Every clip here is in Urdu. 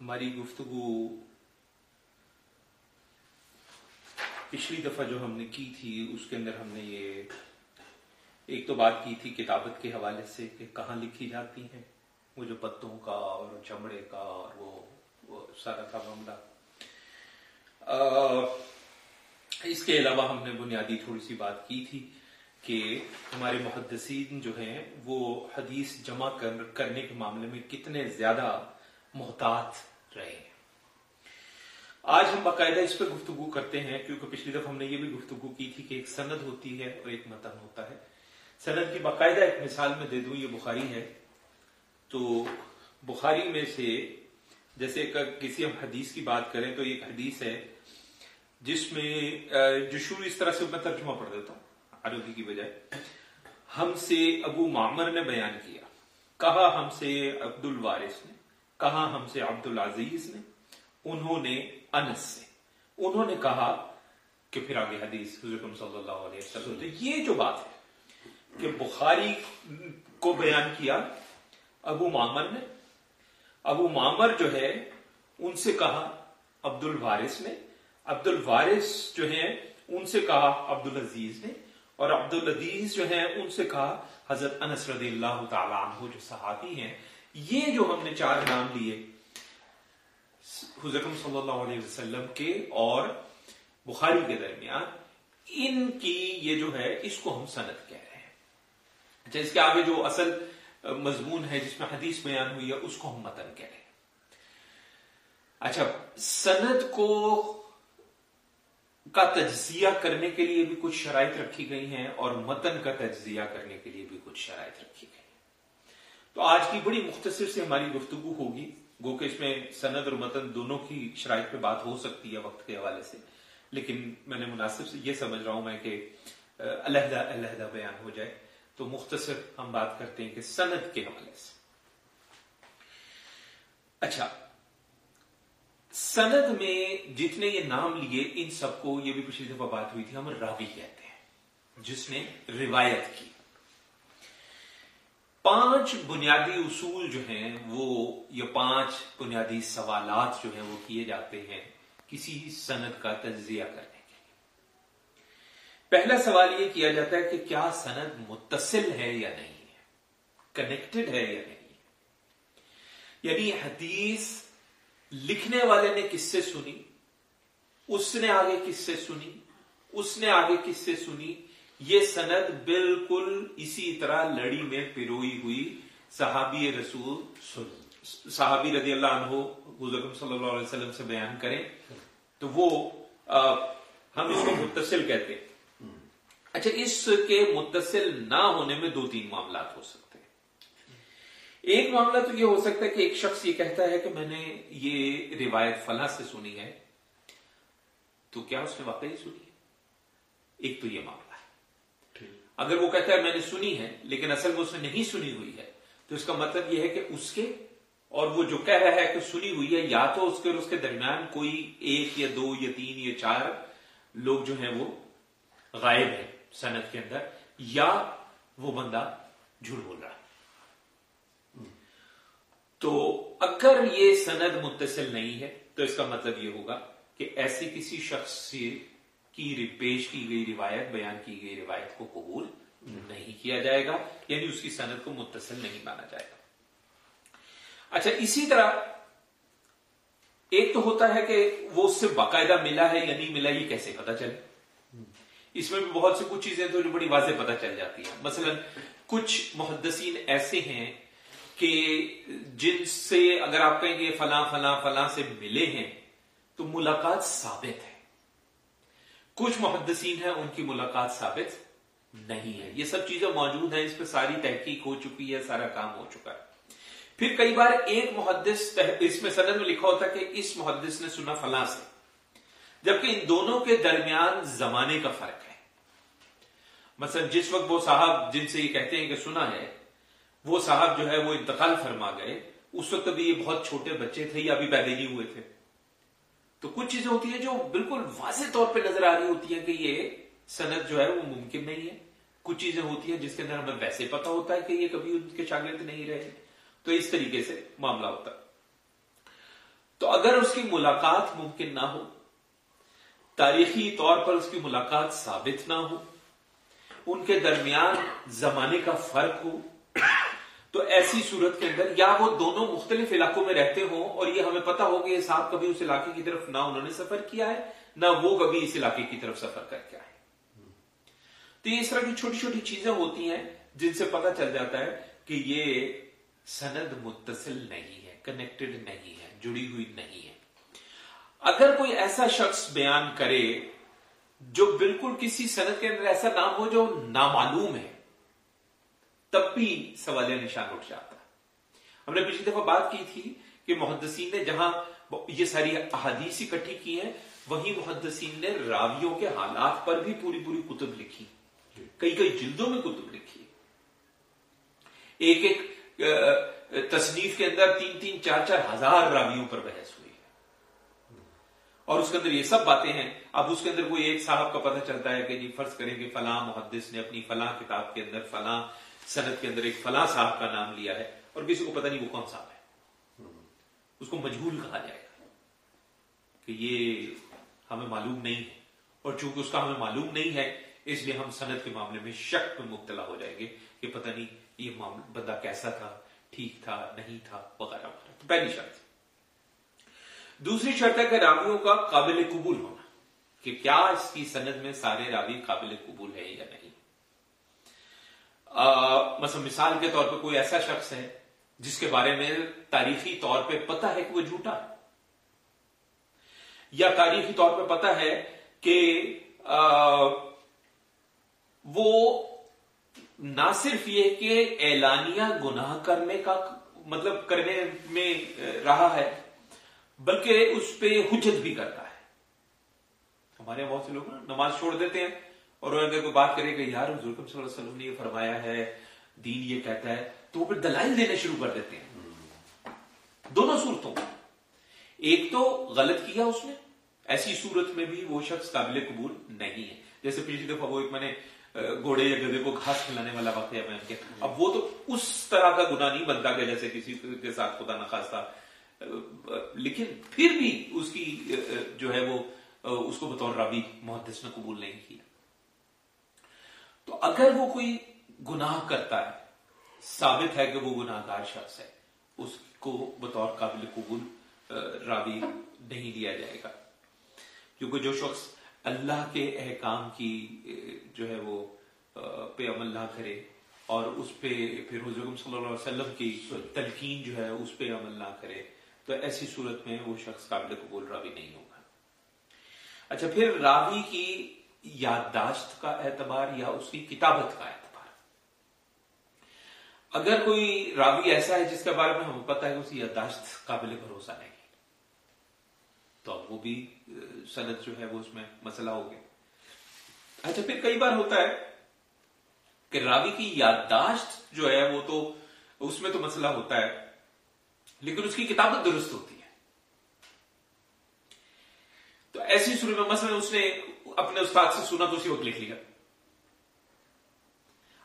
ہماری گفتگو پچھلی دفعہ جو ہم نے کی تھی اس کے اندر ہم نے یہ ایک تو بات کی تھی کتابت کے حوالے سے کہ کہاں لکھی جاتی ہیں وہ جو پتوں کا اور چمڑے کا اور وہ, وہ سارا تھا معاملہ۔ اس کے علاوہ ہم نے بنیادی تھوڑی سی بات کی تھی کہ ہمارے محدثین جو ہیں وہ حدیث جمع کرنے کے معاملے میں کتنے زیادہ محتاط رہے ہیں آج ہم باقاعدہ اس پہ گفتگو کرتے ہیں، کیونکہ پچھلی دفعہ ہم نے یہ بھی گفتگو کی تھی کہ ایک سند ہوتی ہے اور ایک متن ہوتا ہے۔ سند کی باقاعدہ ایک مثال میں دے دوں، یہ بخاری ہے۔ تو بخاری میں سے جیسے کسی ہم حدیث کی بات کریں تو ایک حدیث ہے، جس میں جو شروع اس طرح سے میں ترجمہ پڑھ دیتا ہوں، عربی کی بجائے۔ ہم سے ابو معمر نے بیان کیا۔ کہا ہم سے عبد الوارث نے۔ کہا ہم سے عبد العزیز نے؟ انہوں نے انس سے۔ انہوں نے کہا کہ پھر آگے حدیث حضرت صلی اللہ علیہ وسلم۔ یہ جو بات ہے کہ بخاری کو بیان کیا، ابو معمر نے۔ ابو معمر جو ہے، ان سے کہا عبد الوارث نے۔ عبد الوارث جو ہے ان سے کہا عبد العزیز نے۔ اور عبد العزیز جو ہے ان سے کہا حضرت انس رضی اللہ تعالیٰ عنہ، جو صحابی ہیں یہ جو ہم نے چار نام لیے، حضرت صلی اللہ علیہ وسلم کے اور بخاری کے درمیان، ان کی یہ جو ہے، اس کو ہم سند کہہ رہے ہیں۔ اچھا اس کے آگے جو اصل مضمون ہے، جس میں حدیث بیان ہوئی ہے، اس کو ہم متن کہہ رہے ہیں۔ اچھا سند کو کا تجزیہ کرنے کے لیے بھی کچھ شرائط رکھی گئی ہیں اور متن کا تجزیہ کرنے کے لیے بھی کچھ شرائط رکھی گئی تو آج کی بڑی مختصر سے ہماری گفتگو ہوگی۔ گو کہ اس میں سند اور متن دونوں کی شرائط پہ بات ہو سکتی ہے وقت کے حوالے سے۔ لیکن میں نے مناسب سے یہ سمجھ رہا ہوں میں کہ علیحدہ علیحدہ بیان ہو جائے۔ تو مختصر ہم بات کرتے ہیں کہ سند کے حوالے سے۔ اچھا۔ سند میں جتنے یہ نام لیے، ان سب کو یہ بھی پچھلی دفعہ بات ہوئی تھی، ہم راوی کہتے ہیں، جس نے روایت کی۔ پانچ بنیادی اصول جو ہیں، وہ یہ پانچ بنیادی سوالات جو ہیں، وہ کیے جاتے ہیں کسی سند کا تجزیہ کرنے کے لیے۔ پہلا سوال یہ کیا جاتا ہے کہ کیا سند متصل ہے یا نہیں ہے؟ کنیکٹڈ ہے یا نہیں ہے؟ یعنی حدیث لکھنے والے نے کس سے سنی؟ اس نے آگے کس سے سنی؟ اس نے آگے کس سے سنی؟ یہ سند بالکل اسی طرح لڑی میں پیروئی ہوئی صحابی رسول صحابی رضی اللہ عنہ حضرت صلی اللہ علیہ وسلم سے بیان کریں۔ تو وہ ہم اس کو متصل کہتے ہیں۔ اچھا اس کے متصل نہ ہونے میں دو تین معاملات ہو سکتے ہیں۔ ایک معاملہ تو یہ ہو سکتا ہے کہ ایک شخص یہ کہتا ہے کہ میں نے یہ روایت فلاں سے سنی ہے۔ تو کیا اس نے واقعی سنی ہے؟ ایک تو یہ معاملہ۔ اگر وہ کہتا ہے میں نے سنی ہے، لیکن اصل میں اس نے نہیں سنی ہوئی ہے، تو اس کا مطلب یہ ہے کہ اس کے اور وہ جو کہہ رہا ہے کہ سنی ہوئی ہے، یا تو اس کے اس کے درمیان کوئی ایک یا دو یا تین یا چار لوگ جو ہیں وہ غائب ہیں صنعت کے اندر، یا وہ بندہ جھوٹ بول رہا تو اگر یہ سند متصل نہیں ہے، تو اس کا مطلب یہ ہوگا کہ ایسی کسی شخص سے کی پیش کی گئی روایت، بیان کی گئی روایت کو قبول نہیں کیا جائے گا یعنی اس کی صنعت کو متصل نہیں مانا جائے گا۔ اچھا اسی طرح ایک تو ہوتا ہے کہ وہ اس سے باقاعدہ ملا ہے یا نہیں ملا، یہ کیسے پتا چلے؟ اس میں بھی بہت سی کچھ چیزیں تو جو بڑی واضح پتہ چل جاتی ہیں۔ مثلا، کچھ محدثین ایسے ہیں کہ جن سے اگر آپ کہیں گے فلاں فلاں فلاں سے ملے ہیں، تو ملاقات ثابت ہے۔ کچھ محدثین ہیں، ان کی ملاقات ثابت نہیں ہے۔ یہ سب چیزیں موجود ہیں، اس پہ ساری تحقیق ہو چکی ہے، سارا کام ہو چکا ہے۔ پھر کئی بار ایک محدث اس میں سند میں لکھا ہوتا کہ اس محدث نے سنا فلاں سے۔ جبکہ ان دونوں کے درمیان زمانے کا فرق ہے۔ مثلا جس وقت وہ صاحب جن سے یہ کہتے ہیں کہ سنا ہے، وہ صاحب جو ہے وہ انتقال فرما گئے۔ اس وقت ابھی یہ بہت چھوٹے بچے تھے یا ابھی پیدا نہیں ہوئے تھے۔ تو کچھ چیزیں ہوتی ہیں جو بالکل واضح طور پہ نظر آ رہی ہوتی ہیں کہ یہ صنعت جو ہے وہ ممکن نہیں ہے۔ کچھ چیزیں ہوتی ہیں جس کے اندر ہمیں ویسے پتا ہوتا ہے کہ یہ کبھی ان کے شاگرد نہیں رہے۔ تو اس طریقے سے معاملہ ہوتا تو اگر اس کی ملاقات ممکن نہ ہو، تاریخی طور پر اس کی ملاقات ثابت نہ ہو، ان کے درمیان زمانے کا فرق ہو تو ایسی صورت کے اندر یا وہ دونوں مختلف علاقوں میں رہتے ہوں اور یہ ہمیں پتا ہو کہ یہ صاحب کبھی اس علاقے کی طرف نہ انہوں نے سفر کیا ہے، نہ وہ کبھی اس علاقے کی طرف سفر کر کے آئے۔ تو یہ اس طرح کی چھوٹی چھوٹی چیزیں ہوتی ہیں جن سے پتا چل جاتا ہے کہ یہ سند متصل نہیں ہے کنیکٹڈ نہیں ہے، جڑی ہوئی نہیں ہے۔ اگر کوئی ایسا شخص بیان کرے جو بالکل کسی سند کے اندر ایسا نام ہو جو نامعلوم ہے تب بھی سوال نشان اٹھ جاتا۔ ہم نے پچھلی دفعہ بات کی تھی کہ محدثین نے جہاں یہ ساری احادیث اکٹھی کی ہیں، وہیں محدثین نے راویوں کے حالات پر بھی پوری پوری کتب لکھی۔ کئی کئی جلدوں میں کتب لکھی۔ ایک ایک تصنیف کے اندر تین تین چار چار ہزار راویوں پر بحث ہوئی۔ ہے اور اس کے اندر یہ سب باتیں ہیں۔ اب اس کے اندر کوئی ایک صاحب کا پتہ چلتا ہے کہ جی فرض کریں کہ فلاں محدث نے اپنی فلاں کتاب کے اندر فلاں صنعت کے اندر ایک فلاں صاحب کا نام لیا ہے اور کسی کو پتہ نہیں وہ کون صاحب ہے۔ اس کو مجھول کہا جائے گا کہ یہ ہمیں معلوم نہیں ہے۔ اور چونکہ اس کا ہمیں معلوم نہیں ہے، اس لیے ہم صنعت کے معاملے میں شک میں مبتلا ہو جائیں گے کہ پتہ نہیں یہ بندہ کیسا تھا، ٹھیک تھا، نہیں تھا، وغیرہ وغیرہ۔ تو پہلی شرط۔ دوسری شرط ہے کہ راویوں کا قابل قبول ہونا کہ کیا اس کی سند میں سارے راوی قابل قبول ہے یا نہیں۔ مثلا مثال کے طور پہ کوئی ایسا شخص ہے جس کے بارے میں تاریخی طور پہ پتا ہے کہ وہ جھوٹا ہے؟ یا تاریخی طور پہ پتا ہے کہ وہ نہ صرف یہ کہ اعلانیہ گناہ کرنے کا مطلب کرنے میں رہا ہے، بلکہ اس پہ حجت بھی کرتا ہے۔ ہمارے بہت سے لوگ نماز چھوڑ دیتے ہیں۔ اور اگر کوئی بات کرے کہ یار حضور صلی اللہ علیہ وسلم نے یہ فرمایا ہے، دین یہ کہتا ہے، تو وہ پھر دلائل دینے شروع کر دیتے ہیں۔ دونوں صورتوں ایک تو غلط کیا اس نے۔ ایسی صورت میں بھی وہ شخص قابل قبول نہیں ہے۔ جیسے پچھلی دفعہ وہ ایک میں نے گھوڑے یا گدے کو گھاس کھلانے والا واقعہ بیان کیا اب وہ تو اس طرح کا گناہ نہیں بنتا کہ جیسے کسی کے ساتھ خدا نخواستہ لیکن پھر بھی اس کی جو ہے وہ اس کو بطور رابی، محدث نے قبول نہیں کیا۔ تو اگر وہ کوئی گناہ کرتا ہے، ثابت ہے کہ وہ گناہ گار شخص ہے، اس کو بطور قابل قبول راوی نہیں دیا جائے گا۔ کیونکہ جو شخص اللہ کے احکام کی جو ہے وہ پہ عمل نہ کرے اور اس پہ پھر حضور صلی اللہ علیہ وسلم کی تلقین جو ہے اس پہ عمل نہ کرے، تو ایسی صورت میں وہ شخص قابل قبول، راوی نہیں ہوگا۔ اچھا پھر راوی کی یادداشت کا اعتبار یا اس کی کتابت کا اعتبار۔ اگر کوئی راوی ایسا ہے جس کے بارے میں ہمیں پتا ہے کہ اس کی یادداشت قابل بھروسہ نہیں، تو وہ بھی صنعت جو ہے وہ اس میں مسئلہ ہو گیا۔ اچھا پھر کئی بار ہوتا ہے کہ راوی کی یادداشت جو ہے وہ تو اس میں تو مسئلہ ہوتا ہے، لیکن اس کی کتابت درست ہوتی ہے۔ تو ایسی صورت میں مثلا اس نے اپنے استاد سے سنا تو اسی وقت لکھ لیا۔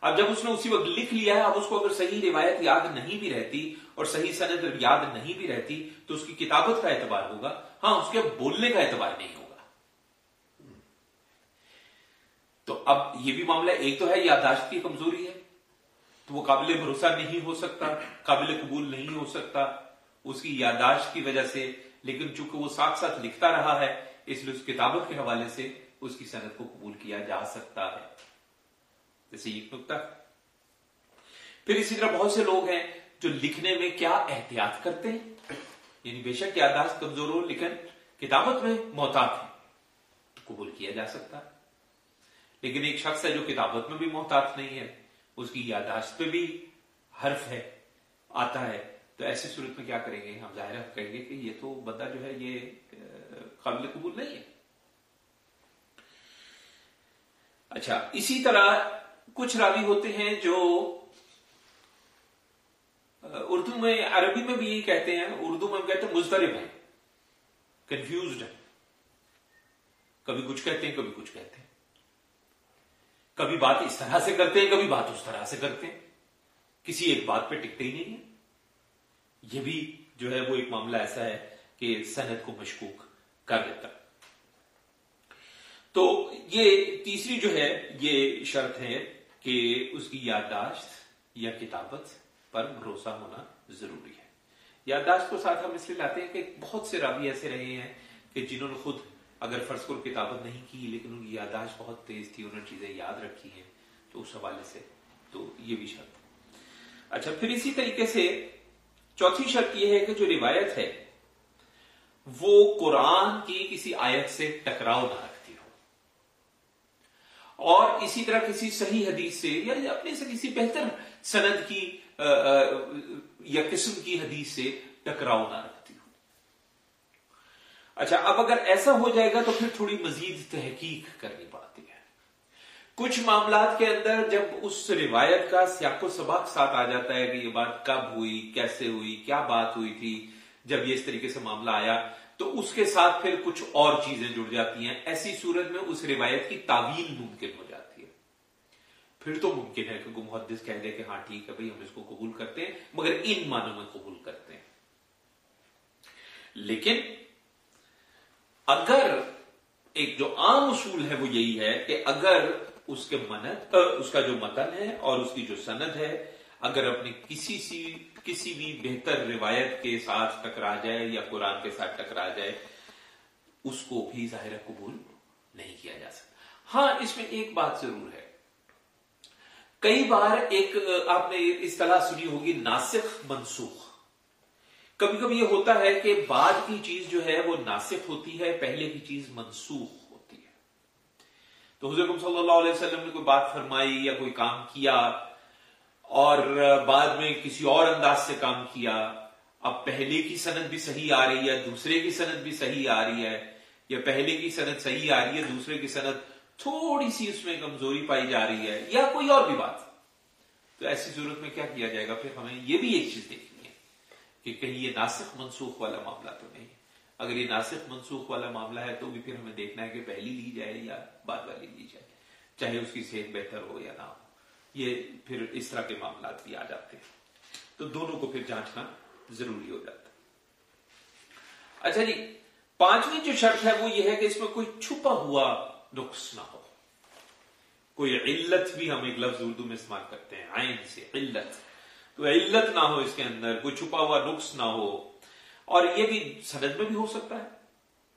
اب جب اس نے اسی وقت لکھ لیا ہے، اب اس کو اگر صحیح روایت یاد نہیں بھی رہتی اور صحیح سند یاد نہیں بھی رہتی، تو اس کی کتابت کا اعتبار ہوگا۔ ہاں اس کے بولنے کا اعتبار نہیں ہوگا۔ تو اب یہ بھی معاملہ ایک تو ہے، یادداشت کی کمزوری ہے۔ تو وہ قابل بھروسہ نہیں ہو سکتا، قابل قبول نہیں ہو سکتا۔ اس کی یادداشت کی وجہ سے، لیکن چونکہ وہ ساتھ ساتھ لکھتا رہا ہے، اس لیے اس کتابت کے حوالے سے اس کی صنعت کو قبول کیا جا سکتا ہے۔ جیسے ایک نقطہ۔ پھر اسی طرح بہت سے لوگ ہیں جو لکھنے میں کیا احتیاط کرتے ہیں؟ یعنی بے شک یادداشت کمزور ہو، لیکن کتابت میں محتاط ہے تو قبول کیا جا سکتا ہے۔ لیکن ایک شخص ہے جو کتابت میں بھی محتاط نہیں ہے، اس کی یادداشت پہ بھی حرف ہے، آتا ہے۔ تو ایسی صورت میں کیا کریں گے؟ ہم ظاہر کہیں گے کہ یہ تو بندہ جو ہے، یہ قابل قبول نہیں ہے۔ اچھا اسی طرح کچھ راوی ہوتے ہیں جو اردو میں، عربی میں بھی یہی کہتے ہیں، اردو میں کہتے ہیں مسترب ہیں کنفیوزڈ ہیں۔ کبھی کچھ کہتے ہیں، کبھی کچھ کہتے ہیں۔ کبھی بات اس طرح سے کرتے ہیں، کبھی بات اس طرح سے کرتے ہیں۔ کسی ایک بات پہ ٹکتے ہی نہیں ہے یہ بھی جو ہے، وہ ایک معاملہ ایسا ہے کہ صنعت کو مشکوک کر دیتا۔ تو یہ تیسری جو ہے، یہ شرط ہے کہ اس کی یادداشت یا کتابت پر بھروسہ ہونا ضروری ہے۔ یادداشت کو ساتھ ہم اس لیے لاتے ہیں کہ بہت سے راوی ایسے رہے ہیں کہ جنہوں نے خود اگر فرض کو کتابت نہیں کی، لیکن ان کی یادداشت بہت تیز تھی، انہوں نے چیزیں یاد رکھی ہیں، تو اس حوالے سے تو یہ بھی شرط۔ اچھا پھر اسی طریقے سے چوتھی شرط یہ ہے کہ جو روایت ہے، وہ قرآن کی کسی آیت سے ٹکراؤ نہ رکھتی اور اسی طرح کسی صحیح حدیث سے یا اپنے سے کسی بہتر سند کی یا قسم کی حدیث سے ٹکراؤ نہ رکھتی ہو اچھا اب اگر ایسا ہو جائے گا تو پھر تھوڑی مزید تحقیق کرنی پڑتی ہے۔ کچھ معاملات کے اندر جب اس روایت کا سیاق و سباق ساتھ آ جاتا ہے کہ یہ بات کب ہوئی، کیسے ہوئی، کیا بات ہوئی تھی، جب یہ اس طریقے سے معاملہ آیا تو اس کے ساتھ پھر کچھ اور چیزیں جڑ جاتی ہیں۔ ایسی صورت میں اس روایت کی تعویل ممکن ہو جاتی ہے۔ پھر تو ممکن ہے کہ محدث کہہ دے کہ ہاں ٹھیک ہے بھائی، ہم اس کو قبول کرتے ہیں، مگر ان معنوں میں قبول کرتے ہیں۔ لیکن اگر ایک جو عام اصول ہے وہ یہی ہے کہ اگر اس کے منت اس کا جو متن ہے اور اس کی جو سند ہے اگر اپنی کسی سی کسی بھی بہتر روایت کے ساتھ ٹکرا جائے یا قرآن کے ساتھ ٹکرا جائے، اس کو بھی ظاہر قبول نہیں کیا جا سکتا۔ ہاں اس میں ایک بات ضرور ہے۔ کئی بار ایک، آپ نے اصطلاح سنی ہوگی، ناسخ منسوخ۔ کبھی کبھی یہ ہوتا ہے کہ بعد کی چیز جو ہے وہ ناسخ ہوتی ہے، پہلے کی چیز منسوخ ہوتی ہے۔ تو حضرت صلی اللہ علیہ وسلم نے کوئی بات فرمائی یا کوئی کام کیا اور بعد میں کسی اور انداز سے کام کیا۔ اب پہلے کی صنعت بھی صحیح آ رہی ہے، دوسرے کی صنعت بھی صحیح آ رہی ہے۔ یا پہلے کی صنعت صحیح آ رہی ہے، دوسرے کی صنعت تھوڑی سی اس میں کمزوری پائی جا رہی ہے، یا کوئی اور بھی بات۔ تو ایسی ضرورت میں کیا کیا جائے گا؟ پھر ہمیں یہ بھی ایک چیز دیکھنی ہے کہ کہیں یہ ناسخ منسوخ والا معاملہ تو نہیں۔ اگر یہ ناسخ منسوخ والا معاملہ ہے تو بھی پھر ہمیں دیکھنا ہے کہ پہلی لی جائے یا بعد والی لی جائے، چاہے اس کی صحت بہتر ہو یا نہ ہو۔ یہ پھر اس طرح کے معاملات بھی آ جاتے ہیں۔ تو دونوں کو پھر جانچنا ضروری ہو جاتا اچھا جی پانچویں جو شرط ہے وہ یہ ہے کہ اس میں کوئی چھپا ہوا نقص نہ ہو۔ کوئی علت بھی ہم ایک لفظ اردو میں استعمال کرتے ہیں آئین سے علت۔ تو علت نہ ہو اس کے اندر، کوئی چھپا ہوا نقص نہ ہو۔ اور یہ بھی سند میں بھی ہو سکتا ہے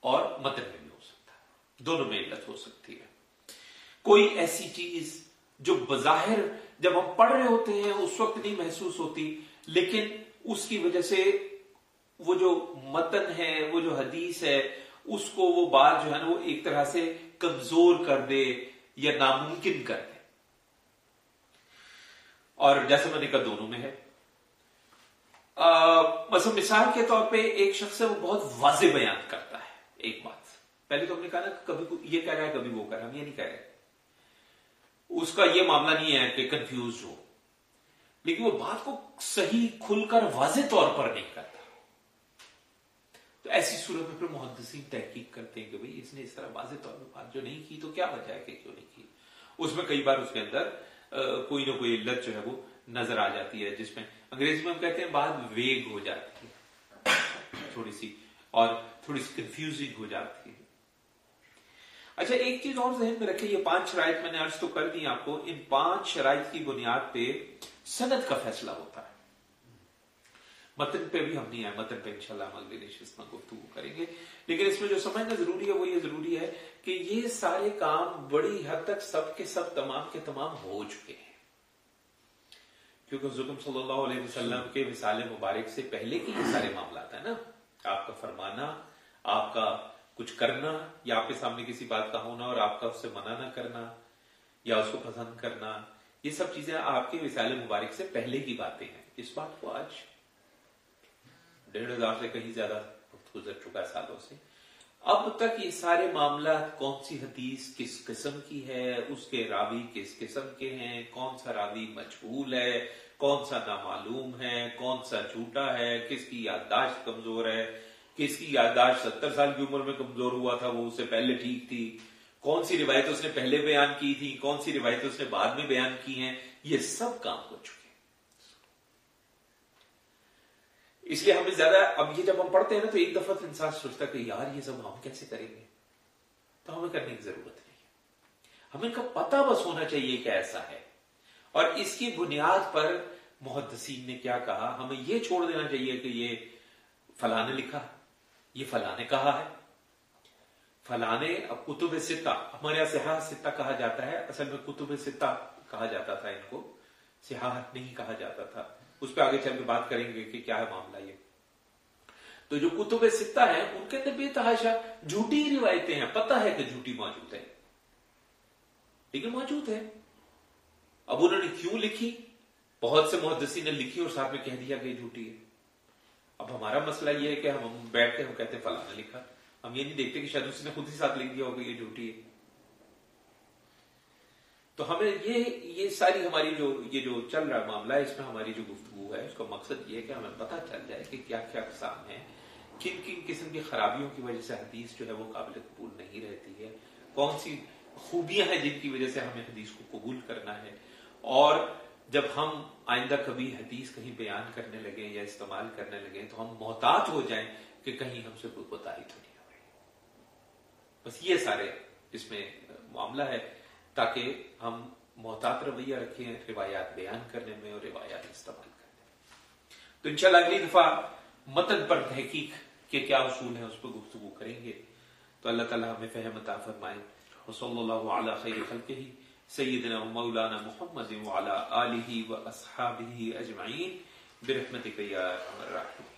اور متن میں بھی ہو سکتا ہے۔ دونوں میں علت ہو سکتی ہے۔ کوئی ایسی چیز جو بظاہر جب ہم پڑھ رہے ہوتے ہیں، اس وقت نہیں محسوس ہوتی، لیکن اس کی وجہ سے وہ جو متن ہے، وہ جو حدیث ہے، اس کو وہ بات جو ہے نا، وہ ایک طرح سے کمزور کر دے یا ناممکن کر دے۔ اور جیسے میں نے کہا، دونوں میں ہے۔ مثلا مثال کے طور پہ ایک شخص ہے، وہ بہت واضح بیان کرتا ہے، ایک بات۔ پہلے تو ہم نے کہا نا، کبھی یہ کہہ رہا ہے، کبھی وہ کہہ رہا ہم یہ نہیں کہہ رہے۔ اس کا یہ معاملہ نہیں ہے کہ کنفیوز ہو۔ لیکن وہ بات کو صحیح کھل کر واضح طور پر نہیں کرتا۔ تو ایسی صورت میں پھر محدثین تحقیق کرتے ہیں کہ بھئی اس نے اس طرح واضح طور پر بات جو نہیں کی تو کیا وجہ ہے کہ کیوں نہیں کی؟ اس میں کئی بار اس کے اندر کوئی نہ کوئی علت جو ہے وہ نظر آ جاتی ہے، جس میں انگریزی میں ہم کہتے ہیں بات ویگ ہو جاتی ہے۔ تھوڑی سی اور تھوڑی سی کنفیوزنگ ہو جاتی ہے۔ اچھا ایک چیز اور ذہن میں رکھے یہ پانچ شرائط میں نے عرض تو کر دی آپ کو، ان پانچ شرائط کی بنیاد پہ صنعت کا فیصلہ ہوتا ہے۔ متن پہ بھی ہم نہیں آئے، متن پہ انشاءاللہ ہم اگلے نشست میں گفتگو کریں گے۔ لیکن اس میں جو سمجھنا ضروری ہے، وہ یہ ضروری ہے کہ یہ سارے کام بڑی حد تک سب کے سب تمام کے تمام ہو چکے ہیں۔ کیونکہ ظلم صلی اللہ علیہ وسلم کے مثال مبارک سے پہلے کے یہ سارے معاملات ہیں نا۔ آپ کا فرمانا، آپ کا کچھ کرنا یا آپ کے سامنے کسی بات کا ہونا اور آپ کا اس سے منع نہ کرنا یا اس کو پسند کرنا، یہ سب چیزیں آپ کے مثال مبارک سے پہلے کی باتیں ہیں۔ اس بات کو آج ڈیڑھ ہزار سے کہیں زیادہ وقت گزر چکا ہے سالوں سے۔ اب تک یہ سارے معاملات کون سی حدیث کس قسم کی ہے، اس کے راوی کس قسم کے ہیں، کون سا راوی مجبول ہے، کون سا نامعلوم ہے، کون سا جھوٹا ہے، کس کی یادداشت کمزور ہے کس کی یادداشت ستر سال کی عمر میں کمزور ہوا تھا، وہ اس سے پہلے ٹھیک تھی۔ کون سی روایت اس نے پہلے بیان کی تھی کون سی روایت اس نے بعد میں بیان کی ہیں؟ یہ سب کام ہو چکے اس لیے ہمیں زیادہ، اب یہ جب ہم پڑھتے ہیں نا تو ایک دفعہ تو انسان سوچتا کہ یار، یہ سب ہم کیسے کریں گے؟ تو ہمیں کرنے کی ضرورت نہیں ہمیں کا پتہ بس ہونا چاہیے کہ ایسا ہے۔ اور اس کی بنیاد پر محدثین نے کیا کہا، ہمیں یہ چھوڑ دینا چاہیے کہ یہ فلاں نے لکھا۔ یہ فلاں نے کہا ہے۔ فلانے اب کتب ستہ ہمارے یہاں سیاح ستہ کہا جاتا ہے۔ اصل میں کتب ستہ کہا جاتا تھا ان کو۔ سیاح نہیں کہا جاتا تھا۔ اس پہ آگے چل کے بات کریں گے کہ کیا ہے معاملہ یہ۔ تو جو کتب ستہ ہیں، ان کے اندر بے تحاشا، جھوٹی روایتیں ہیں۔ پتہ ہے کہ جھوٹی موجود ہے لیکن موجود ہے اب انہوں نے کیوں لکھی؟ بہت سے محدثی نے لکھی اور ساتھ میں کہہ دیا کہ یہ جھوٹی ہے۔ اب ہمارا مسئلہ یہ ہے کہ ہم بیٹھ کے ہم کہتے ہیں فلاں لکھا۔ ہم یہ نہیں دیکھتے کہ شاید اس نے خود ہی ساتھ لکھ دیا ہوگا، یہ جھوٹی ہے۔ تو ہمیں یہ یہ ساری ہماری جو، یہ جو چل رہا معاملہ ہے، اس میں ہماری جو گفتگو ہے، اس کا مقصد یہ ہے کہ ہمیں پتہ چل جائے کہ کیا کیا اقسام ہیں۔ کن کن قسم کی خرابیوں کی وجہ سے حدیث جو ہے وہ قابل قبول نہیں رہتی ہے۔ کون سی خوبیاں ہیں جن کی وجہ سے ہمیں حدیث کو قبول کرنا ہے؟ اور جب ہم آئندہ کبھی حدیث کہیں بیان کرنے لگے یا استعمال کرنے لگے تو ہم محتاط ہو جائیں کہ کہیں ہم سے کوئی بتائی تو نہیں ہوئی۔ بس یہ سارے اس میں معاملہ ہے تاکہ ہم محتاط رویہ رکھیں روایات بیان کرنے میں اور روایات استعمال کرنے میں۔ تو انشاءاللہ اگلی دفعہ متن پر تحقیق کے کیا اصول ہیں اس پر گفتگو کریں گے۔ تو اللہ تعالیٰ ہمیں فہم عطا فرمائے۔ وصلی اللہ علی خیر خلقہ۔ سیدنا مولانا محمد وعلى آلہ و اصحابہ اجمعین برحمتک یا ارحم